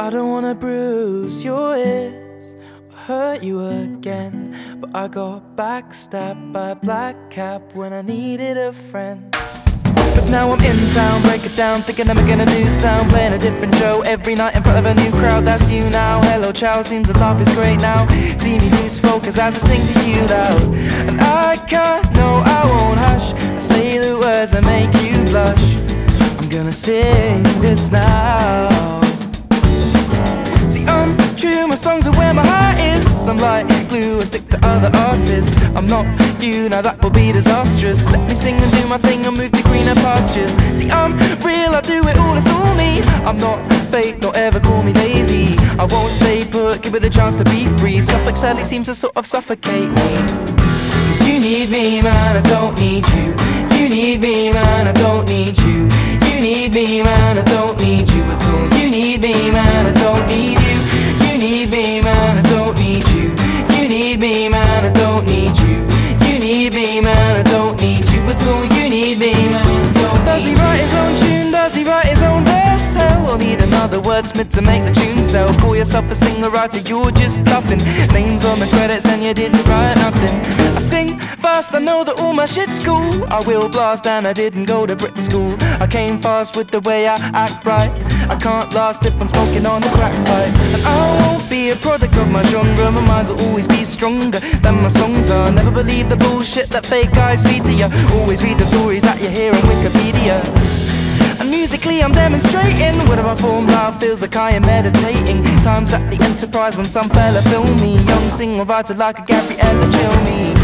I don't wanna bruise your ears or hurt you again. But I got backstabbed by a black cap when I needed a friend. But now I'm in town, break it down, thinking I'm making a new sound, playing a different show every night in front of a new crowd. That's you now. Hello, ciao, seems the laugh is great now. See me lose focus as I sing to you loud, and I can't, no, I won't hush. I say the words that make you blush. I'm gonna sing this now. I'm true, my songs are where my heart is. I'm like glue, I stick to other artists. I'm not you, now that will be disastrous. Let me sing and do my thing and move to greener pastures. See, I'm real, I do it all, it's all me. I'm not fake, don't ever call me lazy. I won't stay put, give it the chance to be free. Suffolk sadly seems to sort of suffocate me. Cause you need me, man, I don't need you. You need me, need another wordsmith to make the tune sell. Call yourself a singer writer, you're just bluffing. Names on the credits and you didn't write nothing. I sing fast, I know that all my shit's cool. I will blast and I didn't go to Brit school. I came fast with the way I act right. I can't last if I'm smoking on the crack pipe. And I won't be a product of my genre. My mind will always be stronger than my songs are. Never believe the bullshit that fake guys feed to you. Always read the stories that you hear on Wikipedia. And musically, I'm demonstrating whatever I form now feels like I am meditating. Times at the Enterprise when some fella film me. Young single writer like a Gabriella Cilmi.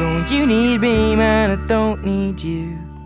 You. You need me, man. I don't need you.